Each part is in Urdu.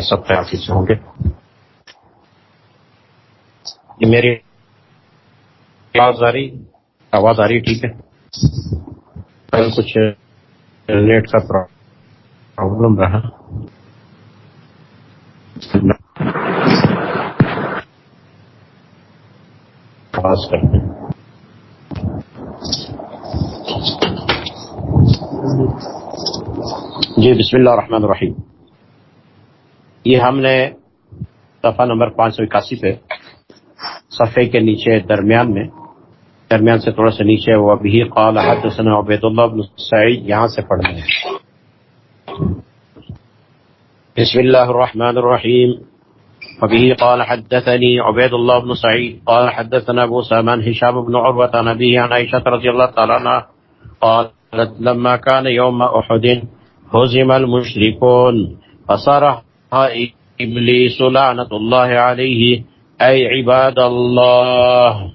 سب خیال سے ہوں گے۔ یہ میری آواز آ رہی آواز آ رہی ٹھیک ہے۔ کل کچھ نیٹ کا پرابلم رہا۔ آواز کرتے جی بسم اللہ الرحمن الرحیم۔ یہ ہم نے صفحہ نمبر پانچ سو اکاسی پہ صفحے کے نیچے درمیان میں، درمیان سے تھوڑا سا نیچے وہ ابھی قال حدثنا عبید اللہ بن سعید، یہاں سے پڑھنا ہے بسم اللہ الرحمن الرحیم۔ وبه قال حدثني عبيد الله بن سعيد قال حدثنا ابو سامان هشام بن عروة عن ابيه عن عائشة رضي الله تعالى عنها قالت لما كان يوم احد هزم المشركون فصرح ابلیس لعنت الله عليه أي عباد الله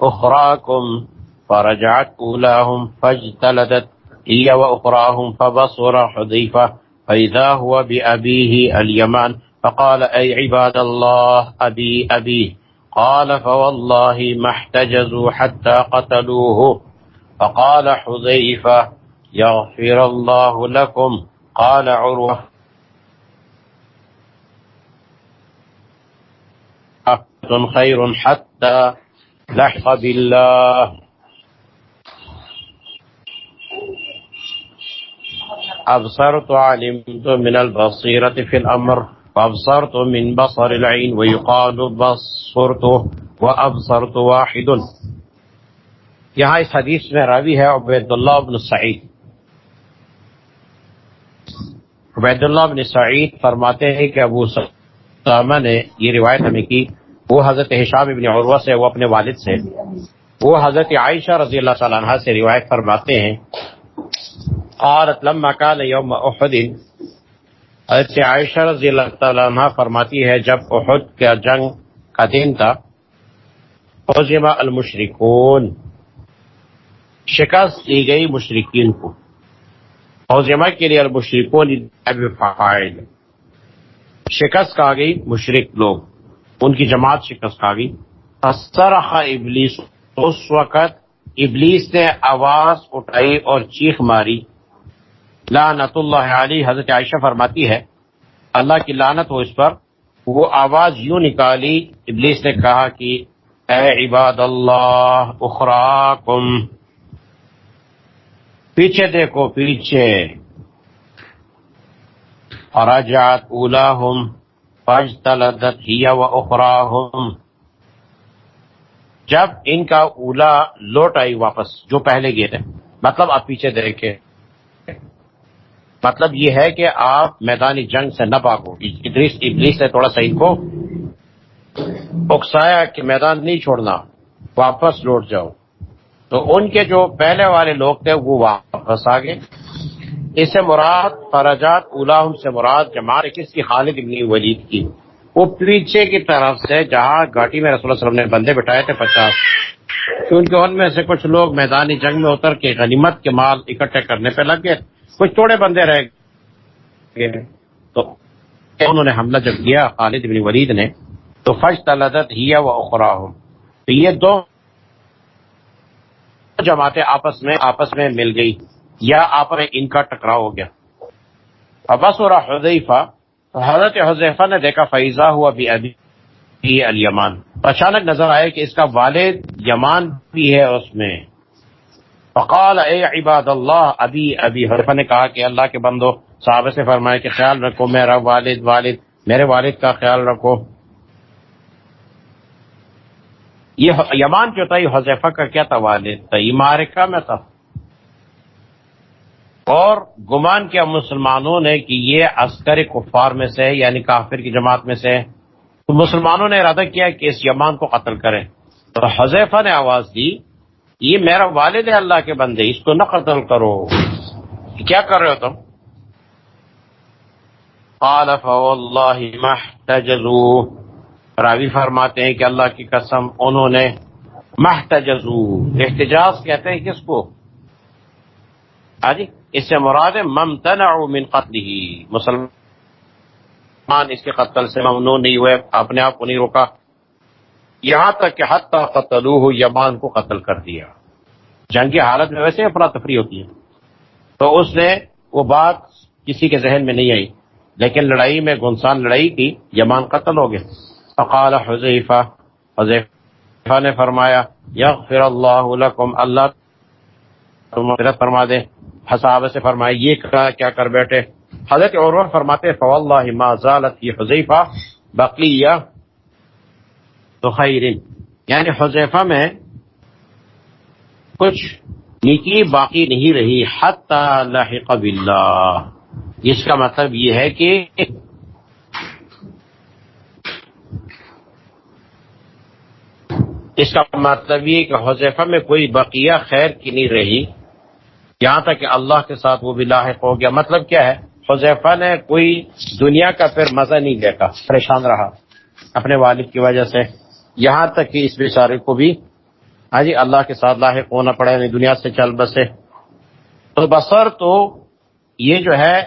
أخراكم فرجعت أولاهم فاجتلدت هي وأخراهم فبصر حذيفة فإذا هو بأبيه اليمان. فقال أي عباد الله أبي أبي. قال فوالله ما احتجزوا حتى قتلوه. فقال حذيفة يغفر الله لكم. قال عروة خير حتى لحق بالله. أبصرت علمت من البصيرة في الأمر فأبصرت من بصر العين ويقال بصرت وأبصرت واحد. یہاں اس حدیث من راوی ہے عبداللہ بن سعيد. سعید عبداللہ بن سعيد فرماتے ہیں کہ ابو سامہ نے یہ روایت ہمیں کی وہ حضرت حشام ابن عروہ سے، وہ اپنے والد سے۔ وہ حضرت عائشہ رضی اللہ تعالیٰ عنہ سے روایت فرماتے ہیں۔ قالت لما كان يوم احد۔ حضرت عائشہ رضی اللہ تعالیٰ عنہ فرماتی ہے، جب احد کا جنگ کا دن تھا حضمہ المشرکون۔ شکست دی گئی مشرقین کو۔ حضمہ کے لیے المشرکون فائل شکست کہا گئی مشرق لوگ۔ ان کی جماعت شکست کہا گئی۔ ابلیس اس وقت ابلیس نے آواز اٹھائی اور چیخ ماری۔ لعنت اللہ علی حضرت عائشہ فرماتی ہے، اللہ کی لعنت ہو اس پر۔ وہ آواز یوں نکالی ابلیس نے کہا کہ اے عباد اللہ، اخراکم۔ پیچھے دیکھو، پیچھے۔ فرجعت اولاہم فاجتلدت ہی و اخراہم۔ جب ان کا اولا لوٹ آئی واپس، جو پہلے گئے تھے۔ مطلب آپ پیچھے دیکھے مطلب یہ ہے کہ آپ میدانی جنگ سے نہ پاکو ادریس ابلیس نے تھوڑا سا ان کو اکسایا کہ میدان نہیں چھوڑنا، واپس لوٹ جاؤ۔ تو ان کے جو پہلے والے لوگ تھے، وہ واپس آ گئے۔ اس سے مراد فراجات اولاہم سے مراد جماعت کس کی؟ خالد ابن ولید کی۔ وہ پیچھے کی طرف سے جہاں گھاٹی میں رسول اللہ علیہ وسلم نے بندے بٹھائے تھے پچاس۔ کیونکہ ان میں سے کچھ لوگ میدانی جنگ میں اتر کے غنیمت کے مال اکٹھے کرنے پہ لگ گئے۔ کچھ تھوڑے بندے رہ گئے۔ تو انہوں نے حملہ جب کیا، خالد بن ولید نے، تو فج تلدت ہی و اخرا ہو تو یہ دو جماعتیں آپس میں آپس میں مل گئی۔ یا آپس ان کا ٹکراؤ ہو گیا۔ ابس اور حضیفہ حضرت حضیفہ نے دیکھا فیضا ہوا بھی ابھی الیمان اچانک نظر آئے کہ اس کا والد یمان بھی ہے اس میں۔ فقال، اے عباد اللہ ابھی ابھی حرفہ نے کہا کہ اللہ کے بندو، صحابہ سے فرمائے کہ خیال رکھو، میرا والد والد، میرے والد کا خیال رکھو۔ یہ یمان جو تھا، یہ حذیفہ کا کیا تھا والد؟ تھا یہ مارکہ میں تھا۔ اور گمان کیا مسلمانوں نے کہ یہ عسکر کفار میں سے یعنی کافر کی جماعت میں سے تو مسلمانوں نے ارادہ کیا کہ اس یمان کو قتل کریں۔ تو حذیفہ نے آواز دی، یہ میرا والد ہے اللہ کے بندے، اس کو نہ قتل کرو۔ کیا کر رہے ہو تم؟ قال، فواللہ محتجزو راوی فرماتے ہیں کہ اللہ کی قسم، انہوں نے محتجزو احتجاز کہتے ہیں کس کو؟ آجی اس سے مراد ممتنع من قتل ہی مسلمان اس کے قتل سے ممنوع نہیں ہوئے، اپنے آپ کو نہیں روکا۔ یہاں تک کہ حتی قتلوہ، یمان کو قتل کر دیا۔ جنگ کی حالت میں ویسے افراتفری ہوتی ہے۔ تو اس نے وہ بات کسی کے ذہن میں نہیں آئی، لیکن لڑائی میں گنسان لڑائی کی، یمان قتل ہو گئے فقال حذیفہ حذیفہ نے فرمایا، یغفر اللہ لکم، اللہ مغفرت فرما دے۔ حصاب سے فرمایا یہ کیا کر بیٹھے؟ حضرت عروہ فرماتے فواللہ ما زالت یہ حذیفہ بقیہ تو خیرن یعنی حذیفہ میں کچھ نیکی باقی نہیں رہی، حتی لحق باللہ۔ اس کا مطلب یہ ہے کہ اس کا مطلب یہ کہ حذیفہ میں کوئی بقیہ خیر کی نہیں رہی۔ یہاں تک کہ اللہ کے ساتھ وہ بھی لاحق ہو گیا۔ مطلب کیا ہے؟ حذیفہ نے کوئی دنیا کا پھر مزہ نہیں دیکھا، پریشان رہا اپنے والد کی وجہ سے۔ یہاں تک کہ اس بیچارے کو بھی ہاں جی اللہ کے ساتھ لاحق ہونا پڑے یعنی دنیا سے چل بسے۔ تو بسر تو یہ جو ہے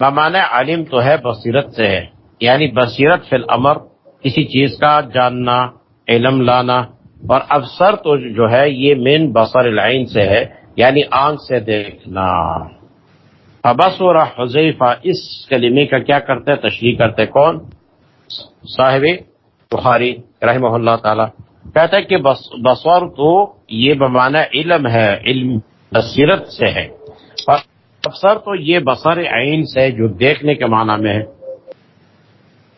بمانے عالم تو ہے، بصیرت سے ہے۔ یعنی بصیرت فی الامر، کسی چیز کا جاننا، علم لانا۔ اور افسر تو جو ہے، یہ مین بصر العین سے ہے۔ یعنی آنکھ سے دیکھنا۔ ابس و حذیفہ اس کلمے کا کیا کرتے تشریح کرتے کون؟ صاحب بخاری رحمہ اللہ تعالی۔ کہتا ہے کہ بصور تو یہ بمانا علم ہے، علم بصیرت سے ہے۔ اور افسر تو یہ بصر عین سے جو دیکھنے کے معنی میں ہے۔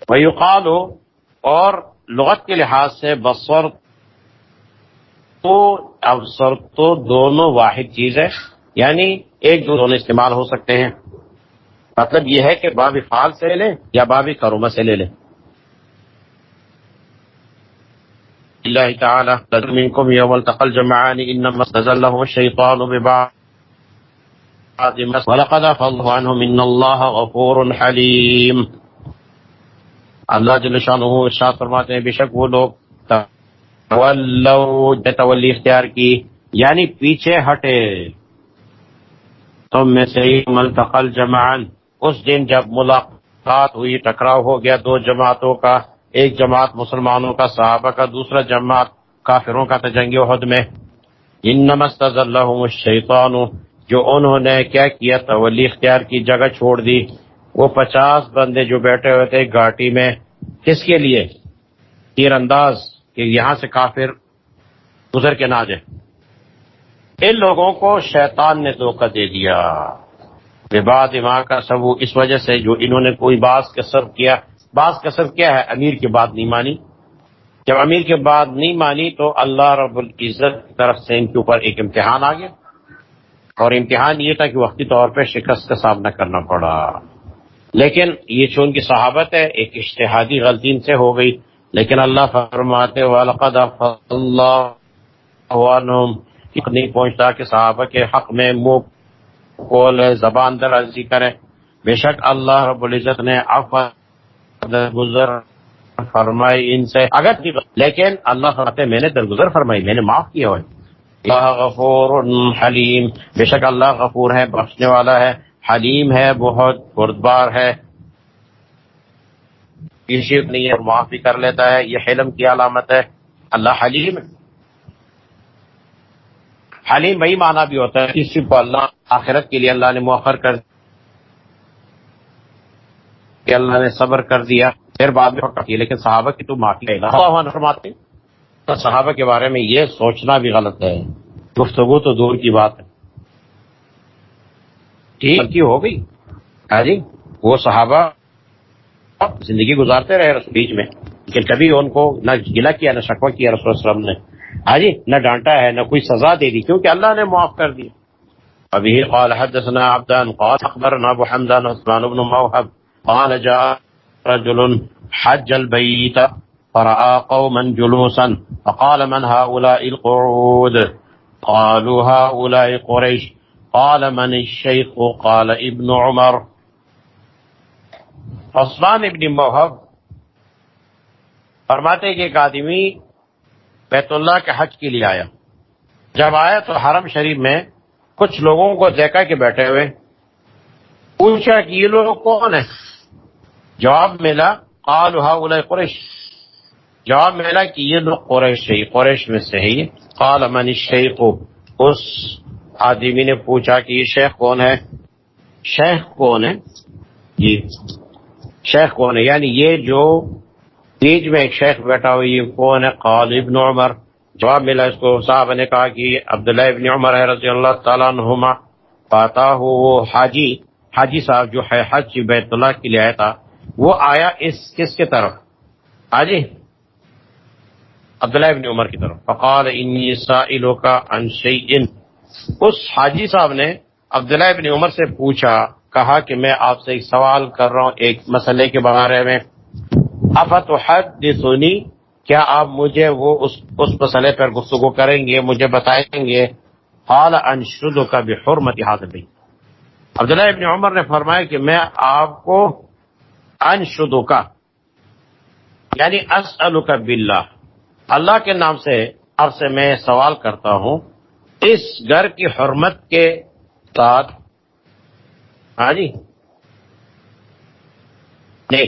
وہ اور لغت کے لحاظ سے بصور تو افسر تو دونوں واحد چیز ہے یعنی ایک دو دونوں استعمال ہو سکتے ہیں۔ مطلب یہ ہے کہ باب فعال سے لے لیں یا باب کرومہ سے لے لیں۔ اللہ تعالی منکم یوم التقى الجمعان، انما استزلهم الشیطان ببعض ولقد فضل عنهم ان الله غفور حلیم۔ اللہ جل شانہ ارشاد فرماتے ہیں، بے شک وہ لوگ تولی اختیار کی یعنی پیچھے ہٹے۔ تم میں سے ملتقل جمعان اس دن جب ملاقات ہوئی، ٹکراؤ ہو گیا دو جماعتوں کا، ایک جماعت مسلمانوں کا صحابہ کا، دوسرا جماعت کافروں کا تجنگ عہد میں۔ ان نمست الشیطان، جو انہوں نے کیا کیا تولی اختیار کی جگہ چھوڑ دی۔ وہ پچاس بندے جو بیٹھے ہوئے تھے گاٹی میں، کس کے لیے؟ تیر انداز کہ یہاں سے کافر گزر کے نہ جائے۔ ان لوگوں کو شیطان نے دھوکہ دے دیا۔ بے بات ماں کا سب اس وجہ سے جو انہوں نے کوئی باس کا کیا۔ بعض کسر کیا ہے؟ امیر کی بات نہیں مانی۔ جب امیر کی بات نہیں مانی تو اللہ رب العزت کی طرف سے ان کے اوپر ایک امتحان آ گیا۔ اور امتحان یہ تھا کہ وقتی طور پہ شکست کا سامنا کرنا پڑا۔ لیکن یہ چون کی صحابت ہے، ایک اشتہادی غلطی سے ہو گئی۔ لیکن اللہ فرماتے والقد اللہ نہیں پہنچتا کہ صحابہ کے حق میں منہ کول زبان درازی کریں۔ بے شک اللہ رب العزت نے درگزر فرمائی ان سے اگر لیکن اللہ فرماتے میں نے درگزر فرمائی، میں نے معاف کیا ہوئے۔ اللہ غفور حلیم۔ بے شک اللہ غفور ہے، بخشنے والا ہے، حلیم ہے، بہت بردبار ہے۔ نہیں ہے معاف بھی کر لیتا ہے، یہ حلم کی علامت ہے۔ اللہ حلیم حلیم وہی معنی بھی ہوتا ہے کسی کو اللہ آخرت کے لیے اللہ نے مؤخر کر کہ اللہ نے صبر کر دیا، پھر بعد میں لیکن صحابہ کی تو معافی فرماتے صحابہ کے بارے میں یہ سوچنا بھی غلط ہے۔ گفتگو تو دور کی بات ہے۔ ٹھیک ہو گئی۔ ہاں جی وہ صحابہ زندگی گزارتے رہے رس بیچ میں، لیکن کبھی ان کو نہ گلا کیا، نہ شکوا کیا رسول وسلم نے۔ ہاں جی نہ ڈانٹا ہے، نہ کوئی سزا دے دی، کیونکہ اللہ نے معاف کر دیا۔ ابھی قال حدثنا عبدان، قال اخبرنا ابو حمدان، عثمان بن موهب قال جاء رجل حج البيت فرأى قوما جلوسا فقال من هؤلاء القعود؟ قالوا هؤلاء قريش قال من الشيخ قال ابن عمر۔ عثمان ابن موہب فرماتے کہ ایک آدمی بیت اللہ کے حج کے لیے آیا۔ جب آیا تو حرم شریف میں کچھ لوگوں کو دیکھا کہ بیٹھے ہوئے۔ پوچھا کہ یہ لوگ کون ہیں؟ جواب ملا قال هؤلاء قریش۔ جواب ملا کہ یہ لوگ قریش ہے قریش میں سے ہے قال، من الشیخ؟ اس آدمی نے پوچھا کہ یہ شیخ کون ہے؟ شیخ کون ہے؟ جی شیخ کون ہے؟ یعنی یہ جو بیچ میں ایک شیخ بیٹھا ہوئی کون ہے؟ قال ابن عمر۔ جواب ملا اس کو، صاحب نے کہا کہ عبداللہ ابن عمر ہے، رضی اللہ تعالیٰ عنہما۔ پاتا ہو وہ حاجی حاجی صاحب جو ہے، حج بیت اللہ کے لیے آیا تھا۔ وہ آیا اس کس کے طرف؟ حاجی، عبداللہ ابن عمر کی طرف۔ فقال، انی کا انشیئن اس حاجی صاحب نے عبداللہ ابن عمر سے پوچھا کہا کہ میں آپ سے ایک سوال کر رہا ہوں، ایک مسئلے کے بارے میں۔ افت حد سنی کیا آپ مجھے وہ اس اس مسئلے پر گفتگو کریں گے، مجھے بتائیں گے؟ حال انشد کا بھی حرمت حاضر بھی عبداللہ ابن عمر نے فرمایا کہ میں آپ کو انشد کا یعنی اسلو کا باللہ۔ اللہ کے نام سے اب سے میں سوال کرتا ہوں، اس گھر کی حرمت کے ساتھ ہاں جی۔ نہیں۔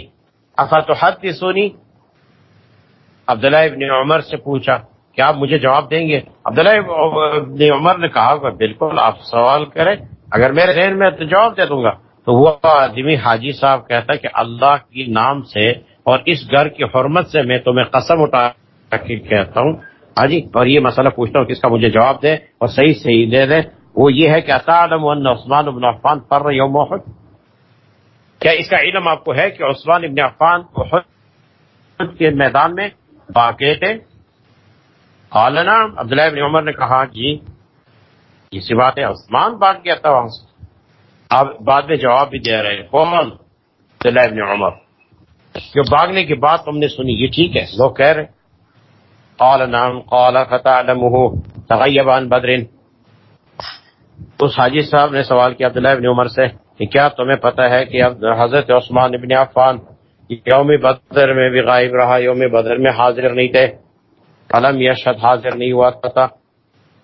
افت حد کی سونی عبداللہ ابن عمر سے پوچھا، کیا آپ مجھے جواب دیں گے؟ عبداللہ ابن عمر نے کہا کہ بالکل، آپ سوال کریں، اگر میرے ذہن میں تو جواب دے دوں گا۔ تو وہ آدمی حاجی صاحب کہتا ہے کہ اللہ کی نام سے اور اس گھر کی حرمت سے میں تمہیں قسم اٹھا کے کہتا ہوں۔ ہاں جی اور یہ مسئلہ پوچھتا ہوں کس کا مجھے جواب دے اور صحیح صحیح دے دے وہ یہ ہے کہ اطالم عثمان ابن عفان پر یوم احد۔ کیا اس کا علم آپ کو ہے کہ عثمان ابن عفان احد کے میدان میں واقع تھے؟ عالنا عبداللہ ابن عمر نے کہا جی اسی بات ہے، عثمان بات کیا تھا وہاں سے۔ آپ بعد میں جواب بھی دے رہے ہیں۔ کون عبداللہ ابن عمر۔ جو باغنے کی بات ہم نے سنی، یہ ٹھیک ہے، لوگ کہہ رہے قال نعم، قال فتعلمه تغیب عن بدر۔ اس حاجی صاحب نے سوال کیا عبداللہ ابن عمر سے کہ کیا تمہیں پتا ہے کہ حضرت عثمان ابن عفان یوم بدر میں بھی غائب رہا، یوم بدر میں حاضر نہیں تھے؟ قلم یشد حاضر نہیں ہوا تھا۔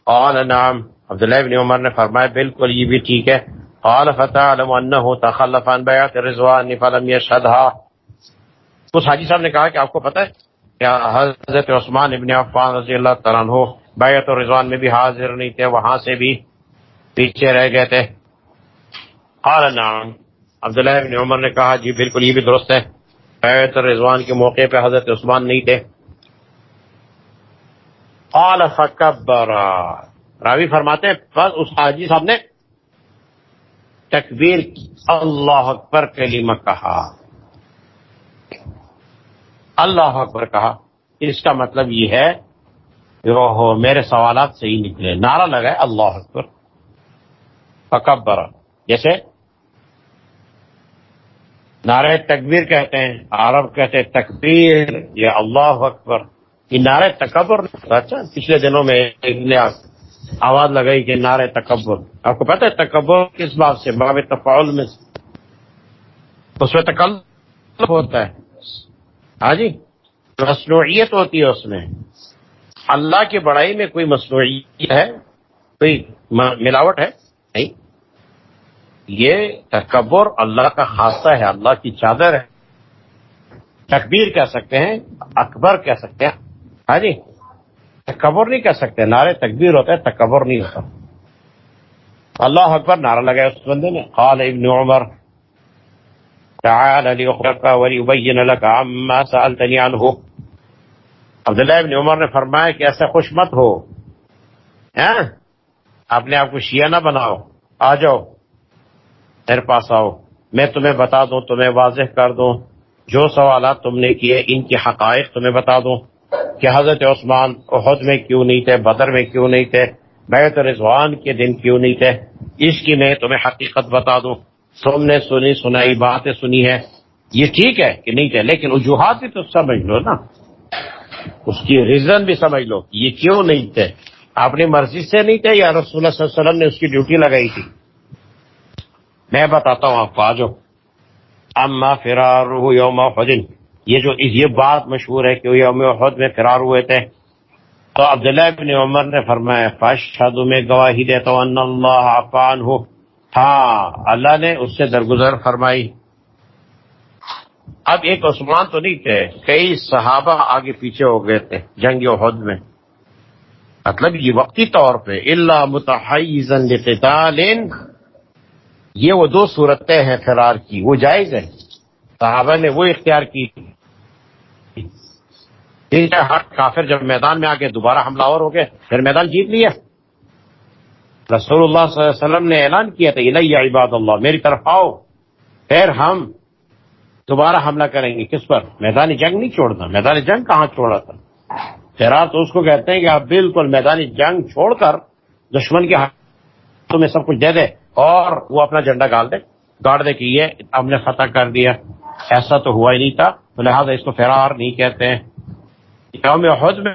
قال، نعم، عبداللہ ابن عمر نے فرمایا، بالکل یہ بھی ٹھیک ہے۔ قال، فتعلم انه تخلف عن بیعت رضوان فلم یشهدها اس حاجی صاحب نے کہا کہ آپ کو پتا ہے کہ حضرت عثمان ابن عفان رضی اللہ تعالیٰ عنہ بیعت رضوان میں بھی حاضر نہیں تھے، وہاں سے بھی پیچھے رہ گئے تھے۔ قال نعم۔ عبداللہ ابن عمر نے کہا جی بالکل، یہ بھی درست ہے۔ بیعت رضوان کے موقع پہ حضرت عثمان نہیں تھے۔ قال فکبر راوی فرماتے ہیں، بس اس حاجی صاحب نے تکبیر اللہ اکبر کلمہ کہا۔ اللہ اکبر کہا۔ اس کا مطلب یہ ہے کہ میرے سوالات صحیح نکلے۔ نعرہ لگائے اللہ اکبر۔ فکبر. جیسے نعرہ تکبیر کہتے ہیں، عرب کہتے ہیں تکبیر، یا اللہ اکبر. یہ نعرہ تکبر اچھا پچھلے دنوں میں نے آواز لگائی کہ نعرہ تکبر. آپ کو پتا ہے تکبر کس بات سے، باب تفاعل میں اس میں تکل ہوتا ہے. ہاں جی مصنوعیت ہوتی ہے اس میں. اللہ کی بڑائی میں کوئی مصنوعیت ہے، کوئی ملاوٹ ہے؟ یہ تکبر اللہ کا خاصہ ہے، اللہ کی چادر ہے۔ تکبیر کہہ سکتے ہیں، اکبر کہہ سکتے ہیں۔ ہاں جی تکبر نہیں کہہ سکتے، نعرے تکبیر ہوتا ہے تکبر نہیں ہوتا۔ اللہ اکبر، نعرہ لگایا اس بندے نے۔ قال ابن عمر، تعال لأخبرك وليبين لك عما سألتني عنه۔ عبداللہ ابن عمر نے فرمایا کہ ایسا خوش مت ہو۔ ہاں، اپنے آپ کو شیعہ نہ بناؤ۔ آ جاؤ۔ میرے پاس آؤ۔ میں تمہیں بتا دوں، تمہیں واضح کر دوں۔ جو سوالات تم نے کیے، ان کی حقائق تمہیں بتا دوں۔ کہ حضرت عثمان عہد میں کیوں نہیں تھے، بدر میں کیوں نہیں تھے، بیت رضوان کے دن کیوں نہیں تھے، اس کی میں تمہیں حقیقت بتا دوں۔ تم نے سنی، سنائی باتیں سنی ہے یہ ٹھیک ہے کہ نہیں تھے، لیکن وجوہات بھی تو سمجھ لو نا۔ اس کی ریزن بھی سمجھ لو یہ کیوں نہیں تھے۔ اپنی مرضی سے نہیں تھے یا رسول اللہ صلی اللہ علیہ وسلم نے اس کی ڈیوٹی لگائی تھی؟ میں بتاتا ہوں آپ کو آج اما فرار یوم حدن یہ جو یہ بات مشہور ہے کہ یوم حد میں فرار ہوئے تھے۔ تو عبداللہ ابن عمر نے فرمایا، فاشہد میں گواہی دیتا ہوں، ان اللہ عفان ہو ہاں اللہ نے اس سے درگزر فرمائی۔ اب ایک عثمان تو نہیں تھے، کئی صحابہ آگے پیچھے ہو گئے تھے جنگ عہد میں۔ مطلب یہ وقتی طور پہ اللہ متحزن لقتال۔ یہ وہ دو صورتیں ہیں فرار کی، وہ جائز ہے صحابہ نے وہ اختیار کی۔ کافر جب میدان میں آ کے دوبارہ حملہ اور ہو گئے پھر میدان جیت لیا۔ رسول اللہ صلی اللہ علیہ وسلم نے اعلان کیا تھا، الیہ عباد اللہ، میری طرف آؤ، پھر ہم دوبارہ حملہ کریں گے۔ کس پر؟ میدانی جنگ نہیں چھوڑتا۔ میدانی جنگ کہاں چھوڑا تھا؟ فرار تو اس کو کہتے ہیں کہ آپ بالکل میدانی جنگ چھوڑ کر دشمن کے ہاتھوں میں سب کچھ دے دے اور وہ اپنا جھنڈا گال دے۔ گاڑ دے کہ یہ ہم نے فتح کر دیا۔ ایسا تو ہوا ہی نہیں تھا۔ تو لہٰذا اس کو فرار نہیں کہتے ہیں۔ یوم حد میں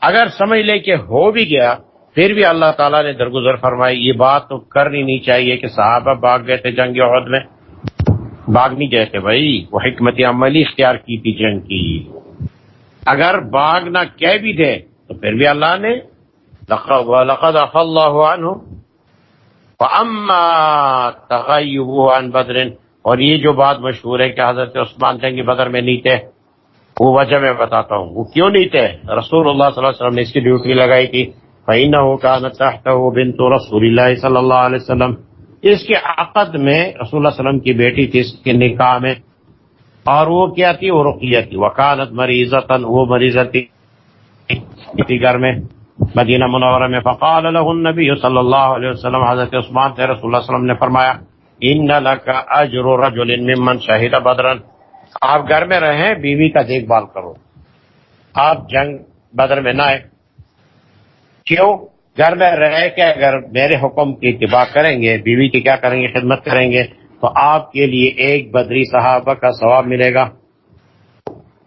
اگر سمجھ لے کہ ہو بھی گیا، پھر بھی اللہ تعالیٰ نے درگزر فرمائی، یہ بات تو کرنی نہیں چاہیے کہ صحابہ بھاگ گئے تھے جنگ عہد میں۔ بھاگ نہیں گئے تھے بھائی، وہ حکمت عملی اختیار کی تھی جنگ کی۔ اگر باغ نہ کہہ بھی دے، تو پھر بھی اللہ نے لقد اللہ عنہ اما عن بدر اور یہ جو بات مشہور ہے کہ حضرت عثمان جنگ بدر میں نہیں تھے وہ وجہ میں بتاتا ہوں۔ وہ کیوں نہیں تھے رسول اللہ صلی اللہ علیہ وسلم نے اس کی ڈیوٹی لگائی تھی۔ فَإِنَّهُ كَانَ تَحْتَهُ بِنْتُ رَسُولِ اللَّهِ صلی اللہ علیہ وسلم۔ اس کے عقد میں رسول اللہ علیہ وسلم کی بیٹی تھی، اس کے نکاح میں۔ اور وہ کیا تھی؟ وہ رقیہ تھی۔ وکانت مریضتاً وہ مریضت تھی۔ گھر میں۔ مدینہ منورہ میں فقال له النبی صلی اللہ علیہ وسلم، حضرت عثمان سے رسول اللہ علیہ وسلم نے فرمایا، ان لك اجر رجل ممن شهد بدرا آپ گھر میں رہیں، بیوی کا دیکھ بھال کرو۔ آپ جنگ بدر میں نہ آئے کیوں؟ گھر میں رہ کے اگر میرے حکم کی اتباع کریں گے، بیوی کی کیا کریں گے، خدمت کریں گے، تو آپ کے لیے ایک بدری صحابہ کا ثواب ملے گا۔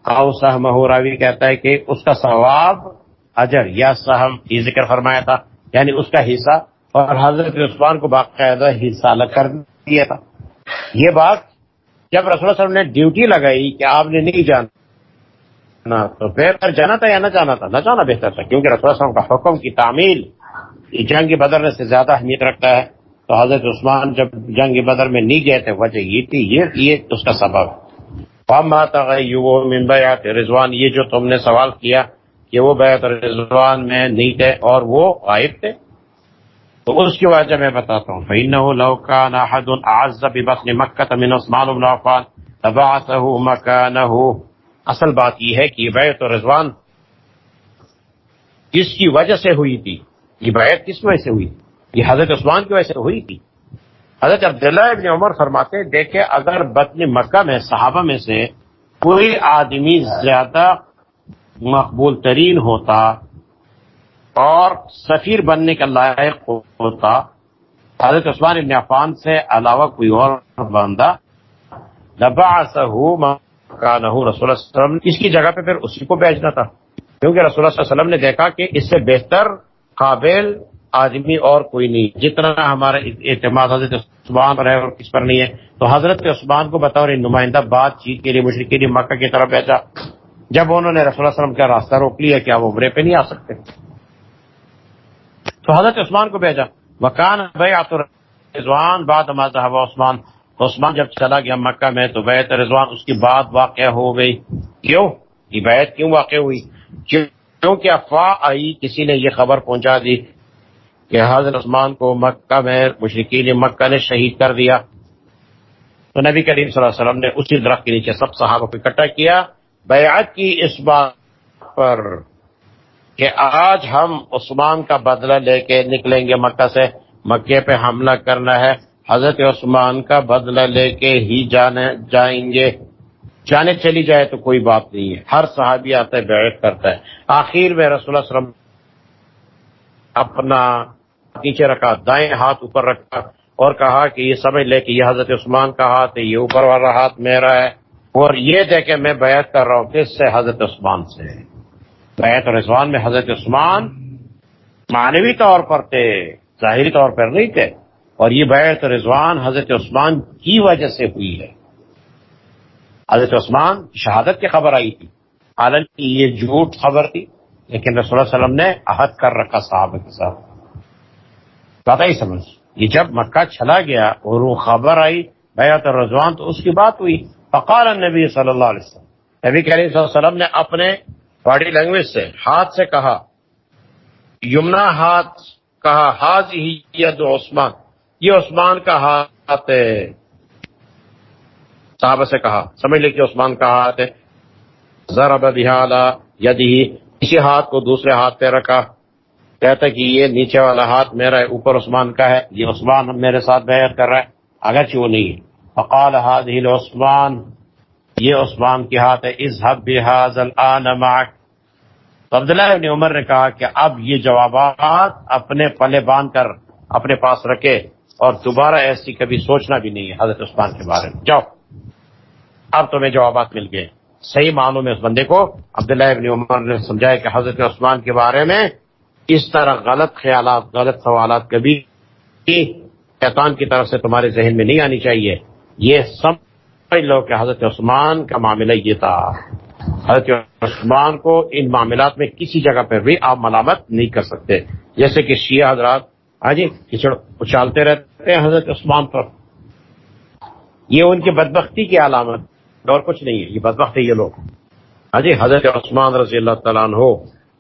او سہم راوی کہتا ہے کہ اس کا ثواب اجر یا سہم، یہ ذکر فرمایا تھا یعنی اس کا حصہ، اور حضرت عثمان کو باقاعدہ حصہ الگ کر دیا تھا۔ یہ بات جب رسول اللہ نے ڈیوٹی لگائی کہ آپ نے نہیں جانا، تو پھر جانا تھا یا نہ جانا تھا؟ نہ جانا بہتر تھا، کیونکہ رسول اللہ کا حکم کی تعمیل جنگ بدرنے سے زیادہ اہمیت رکھتا ہے۔ تو حضرت عثمان جب جنگ بدر میں نہیں گئے تھے، وجہ یہ تھی، یہ یہ اس کا سبب۔ من بیعت رضوان، یہ جو تم نے سوال کیا کہ وہ بیعت رضوان میں نہیں تھے اور وہ غائب تھے۔ تو اس کی وجہ میں بتاتا ہوں۔ فَإِنَّهُ لَوْ كَانَ أَحَدٌ أَعَزَّ بِبَطْنِ مَكَّةَ مِنْ عثمان بن عفان تبعثه مكانه۔ اصل بات یہ ہے کہ یہ بیعت رضوان کس کی وجہ سے ہوئی تھی؟ یہ بیعت کس وجہ سے ہوئی یہ حضرت عثمان کی وجہ سے ہوئی تھی۔ حضرت عبداللہ ابن عمر فرماتے دیکھے اگر بطن مکہ میں، صحابہ میں سے کوئی آدمی زیادہ مقبول ترین ہوتا اور سفیر بننے کا لائق ہوتا۔ حضرت عثمان ابن عفان سے علاوہ کوئی اور بندہ۔ رسول وسلم۔ اس کی جگہ پہ پھر اسی کو بیچنا تھا۔ کیونکہ رسول اللہ علیہ وسلم نے دیکھا کہ اس سے بہتر قابل آدمی اور کوئی نہیں۔ جتنا ہمارا اعتماد حضرت عثمان پر ہے اور کس پر نہیں ہے۔ تو حضرت عثمان کو بطور نمائندہ بات چیت کے لیے مشرقی مکہ کی طرف بیچا۔ جب انہوں نے رسول اللہ علیہ وسلم کا راستہ روک لیا کیا وہ عمرے پہ نہیں آ سکتے؟ تو حضرت عثمان کو بھیجا۔ وکان بیعت رضوان بعد مذہب عثمان۔ عثمان جب چلا گیا مکہ میں تو بیعت رضوان اس کی بات واقع ہو گئی۔ کیوں؟ یہ بیعت کیوں واقع ہوئی؟ کیونکہ افواہ آئی، کسی نے یہ خبر پہنچا دی کہ حضرت عثمان کو مکہ میں مشرقین مکہ نے شہید کر دیا۔ تو نبی کریم صلی اللہ علیہ وسلم نے اسی درخت کے نیچے سب صحابہ کو اکٹھا کیا۔ بیعت کی اس بات پر کہ آج ہم عثمان کا بدلہ لے کے نکلیں گے مکہ سے۔ مکے پہ حملہ کرنا ہے۔ حضرت عثمان کا بدلہ لے کے ہی جانے، جائیں گے۔ جانے چلی جائے تو کوئی بات نہیں ہے۔ ہر صحابی آتا ہے بیعت کرتا ہے۔ آخر میں رسول اللہ وسلم اپنا نیچے رکھا، دائیں ہاتھ اوپر رکھا اور کہا کہ یہ سمجھ لے کہ یہ حضرت عثمان کا ہاتھ ہے، یہ اوپر والا ہاتھ میرا ہے۔ اور یہ دیکھے میں بیعت کر رہا ہوں کس سے؟ حضرت عثمان سے۔ بیعت رضوان میں حضرت عثمان معنوی طور پر تھے، ظاہری طور پر نہیں تھے۔ اور یہ بیعت رضوان حضرت عثمان کی وجہ سے ہوئی ہے۔ حضرت عثمان شہادت کی خبر آئی تھی۔ حالانکہ یہ جھوٹ خبر تھی، لیکن رسول اللہ علیہ وسلم نے عہد کر رکھا صاحب کے ساتھ۔ پتا ہی سمجھ۔ یہ جب مکہ چلا گیا اور وہ خبر آئی، بیعت رضوان تو اس کی بات ہوئی۔ فقال النبی صلی اللہ علیہ وسلم. نبی کریم صلی اللہ علیہ وسلم نے اپنے باڈی لینگویج سے ہاتھ سے کہا یمنا ہاتھ کہا ہاض ہی ید عثمان، یہ عثمان کا ہاتھ ہے۔ صحابہ سے کہا، سمجھ لے کہ عثمان کا ہاتھ ہے۔ ذرا بحالا یدی اسی ہاتھ کو دوسرے ہاتھ پہ رکھا۔ کہتا کہ یہ نیچے والا ہاتھ میرا ہے، اوپر عثمان کا ہے، یہ عثمان میرے ساتھ بیعت کر رہا ہے، اگرچہ وہ نہیں ہے۔ فقال هذه عثمان یہ عثمان کے ہاتھ ہے، اذهب بهذا الان معك. تو عبداللہ ابن عمر نے کہا کہ اب یہ جوابات اپنے پلے باندھ کر اپنے پاس رکھے اور دوبارہ ایسی کبھی سوچنا بھی نہیں ہے حضرت عثمان کے بارے میں۔ جاؤ۔ اب تمہیں جوابات مل گئے۔ صحیح معنوں میں اس بندے کو عبداللہ ابن عمر نے سمجھایا کہ حضرت عثمان کے بارے میں اس طرح غلط خیالات، غلط سوالات کبھی شیطان کی طرف سے تمہارے ذہن میں نہیں آنی چاہیے۔ یہ سمجھ لو کہ حضرت عثمان کا معاملہ یہ تھا۔ حضرت عثمان کو ان معاملات میں کسی جگہ پہ بھی آپ ملامت نہیں کر سکتے۔ جیسے کہ شیعہ حضرات ہاں جی کچڑ اچھالتے رہتے ہیں حضرت عثمان پر۔ یہ ان کی بدبختی کی علامت، اور کچھ نہیں ہے، یہ بدبخت ہے یہ لوگ۔ ہاں جی حضرت عثمان رضی اللہ تعالیٰ عنہ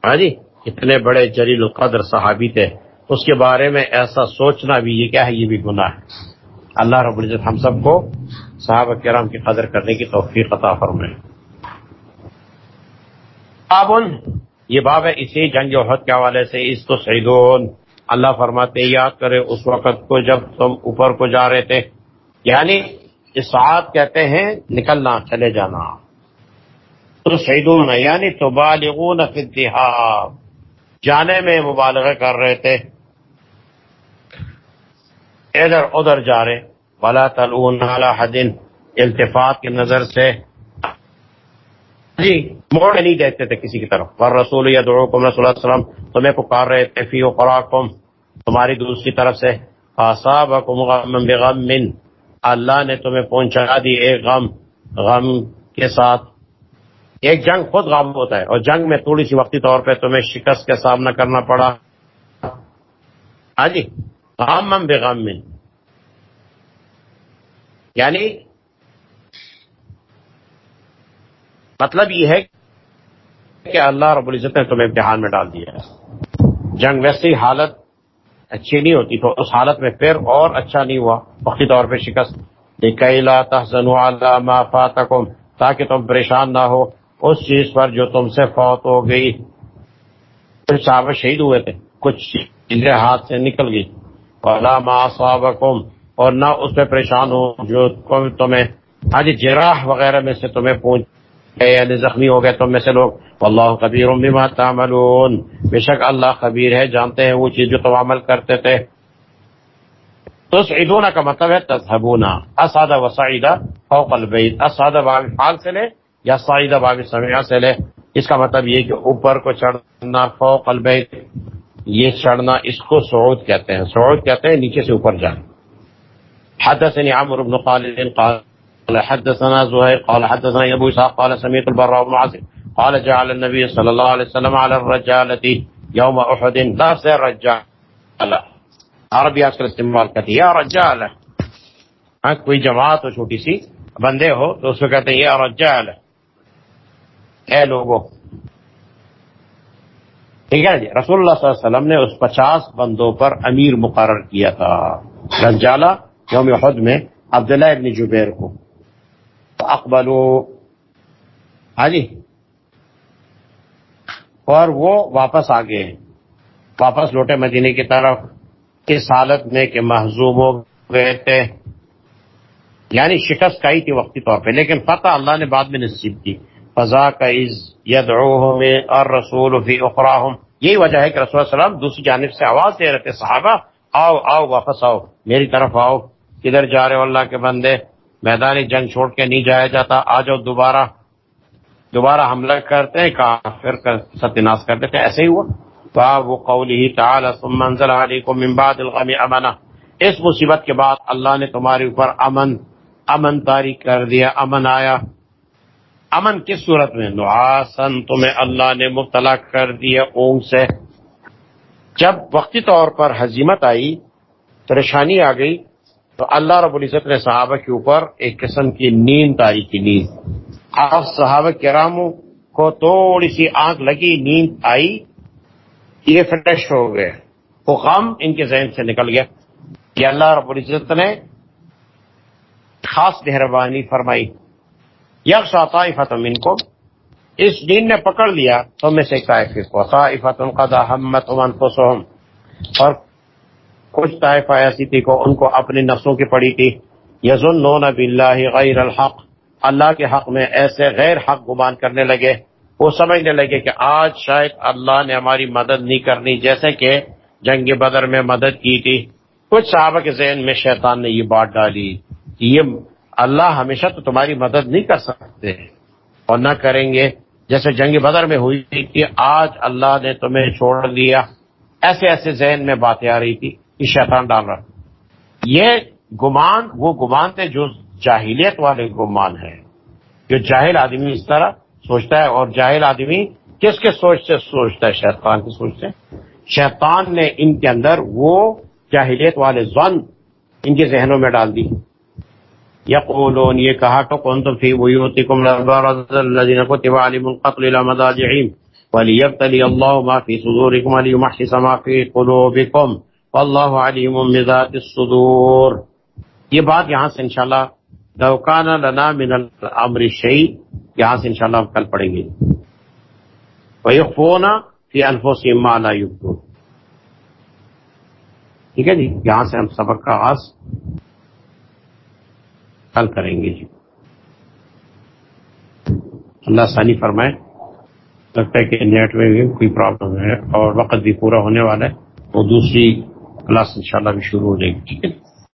ہاں جی اتنے بڑے جلیل القدر صحابی تھے۔ اس کے بارے میں ایسا سوچنا بھی، یہ کیا ہے، یہ بھی گناہ ہے۔ اللہ رب العزت ہم سب کو صحابہ کرام کی قدر کرنے کی توفیق عطا فرمائے۔ بابن یہ باب ہے اسی جنگ عہد کے حوالے سے اس تو سعیدون اللہ فرماتے یاد کرے اس وقت کو جب تم اوپر کو جا رہے تھے۔ یعنی اسعاد کہتے ہیں نکلنا چلے جانا۔ تو سعیدون یعنی تو بالغون فی جانے میں مبالغہ کر رہے تھے۔ ادھر ادھر جا رہے ولا تلون علی حدن التفات کی نظر سے۔ جی موڑ نہیں دیتے تھے کسی کی طرف۔ پر رسول یدعوکم رسول اللہ علیہ وسلم۔ تمہیں پکار رہے تھے فی قراکم تمہاری دوسری طرف سے۔ اصابکم غم بغم۔ من اللہ نے تمہیں پہنچا دی ایک غم۔ غم کے ساتھ۔ ایک جنگ خود غم ہوتا ہے۔ اور جنگ میں تھوڑی سی وقتی طور پہ تمہیں شکست کا سامنا کرنا پڑا۔ ہاں جی۔ غم بغم. من یعنی مطلب یہ ہے کہ اللہ رب العزت نے تمہیں امتحان میں ڈال دیا ہے۔ جنگ ویسی حالت اچھی نہیں ہوتی تو اس حالت میں پھر اور اچھا نہیں ہوا۔ وقتی طور پہ شکست۔ ما فاتکم، تاکہ تم پریشان نہ ہو اس چیز پر جو تم سے فوت ہو گئی۔ کچھ صحابہ شہید ہوئے تھے، کچھ چیزیں ہاتھ سے نکل گئی۔ ما صابقم اور نہ اس پہ پریشان ہو جو تمہیں آج جراح وغیرہ میں سے تمہیں پہنچ یعنی زخمی ہو گئے تم میں سے لوگ۔ اللہ خبیر بما تعملون۔ بے شک اللہ خبیر ہے، جانتے ہیں وہ چیز جو تم عمل کرتے تھے۔ تو عیدونا کا مطلب ہے تذہبونا۔ اسادہ و سعیدہ فوق البیت۔ اسادہ باب فعال سے لے یا سعیدہ باب سمیع سے لے۔ اس کا مطلب یہ کہ اوپر کو چڑھنا فوق البیت۔ یہ چڑھنا اس کو سعود کہتے ہیں۔ سعود کہتے ہیں نیچے سے اوپر جانا۔ حدثني عمرو بن خالد قال حدثنا زهير قال حدثنا ابو اسحاق قال سمعت البراء بن عازب قال جعل النبي صلى الله عليه وسلم على الرجالة يوم احد لفظ الرجالة عربی آج کل استعمال کرتی ہے، یا رجالہ ہاں کوئی جماعت ہو، چھوٹی سی، بندے ہو، تو اس کو کہتے ہیں، یا رجالہ اے لوگوں ٹھیک ہے جی رسول اللہ صلی اللہ علیہ وسلم نے اس پچاس بندوں پر امیر مقرر کیا تھا۔ رجالہ یوم حد میں عبداللہ ابن جبیر کو۔ اقبلو ہاں جی۔ اور وہ واپس آ گئے۔ واپس لوٹے مدینے کی طرف۔ اس حالت میں کہ محضوب ہو گئے تھے۔ یعنی شکست کا ہی تھی وقتی طور پہ، لیکن فتح اللہ نے بعد میں نصیب کی۔ فضا کا عز ید میں رسول فی اخراہم. یہی وجہ ہے کہ رسول السلام دوسری جانب سے آواز دے رہے تھے، صحابہ، آؤ آؤ، واپس آؤ، میری طرف آؤ، کدھر جا رہے ہو اللہ کے بندے؟ میدانی جنگ چھوڑ کے نہیں جایا جاتا، آ جاؤ دوبارہ۔ دوبارہ حملہ کرتے ہیں، کافر کر ستناس کرتے تھے، ایسے ہی ہوا۔ باب قوله تعالی، ثم انزل علیکم من بعد الغم امنا اس مصیبت کے بعد اللہ نے تمہارے اوپر امن امن تاری کر دیا، امن آیا۔ امن کس صورت میں؟ نعاسن تمہیں اللہ نے مبتلا کر دیا اونگ سے۔ جب وقتی طور پر حزیمت آئی، پریشانی آ گئی، تو اللہ رب العزت نے صحابہ کے اوپر ایک قسم کی نیند تاری کی نیند۔ آپ صحابہ کراموں کو تھوڑی سی آنکھ لگی، نیند آئی، یہ فریش ہو گئے۔ وہ غم ان کے ذہن سے نکل گیا کہ اللہ رب العزت نے خاص مہربانی فرمائی۔ یکش فتم ان کو اس دین نے پکڑ لیا، تو میں سے فتم قدا ہمت اور کچھ طائفہ ایسی تھی کو ان کو اپنے نفسوں کی پڑی تھی۔ یزن باللہ غیر الحق، اللہ کے حق میں ایسے غیر حق گمان کرنے لگے۔ وہ سمجھنے لگے کہ آج شاید اللہ نے ہماری مدد نہیں کرنی، جیسے کہ جنگ بدر میں مدد کی تھی۔ کچھ صحابہ کے ذہن میں شیطان نے یہ بات ڈالی کہ یہ اللہ ہمیشہ تو تمہاری مدد نہیں کر سکتے اور نہ کریں گے۔ جیسے جنگ بدر میں ہوئی تھی کہ آج اللہ نے تمہیں چھوڑ دیا۔ ایسے ایسے ذہن میں باتیں آ رہی تھی کہ شیطان ڈال رہا۔ یہ گمان، وہ گمان تھے جو جاہلیت والے گمان ہے جو جاہل آدمی اس طرح سوچتا ہے اور جاہل آدمی کس کے سوچ سے سوچتا ہے؟ شیطان کی سوچ سے۔ شیطان نے ان کے اندر وہ جاہلیت والے زن ان کے ذہنوں میں ڈال دی۔ یقولون، یہ کہا تو کون تو فی بیوتکم الذین کتب علیم القتل الى مضاجعهم وليبتلي الله ما في صدوركم وليمحص ما في قلوبكم والله علیم بذات الصدور۔ یہ بات یہاں سے انشاءاللہ، لو کان لنا من الامر شیء، یہاں سے انشاءاللہ ہم کل پڑھیں گے۔ ویخفون فی انفسهم ما لا یبدون۔ ٹھیک ہے جی؟ یہاں سے ہم سبق کا آغاز حل کریں گے جی۔ اللہ ثانی فرمائے، لگتا ہے کہ نیٹ میں بھی کوئی پرابلم ہے اور وقت بھی پورا ہونے والا ہے، وہ دوسری کلاس انشاءاللہ بھی شروع ہو جائے گی۔ ٹھیک ہے۔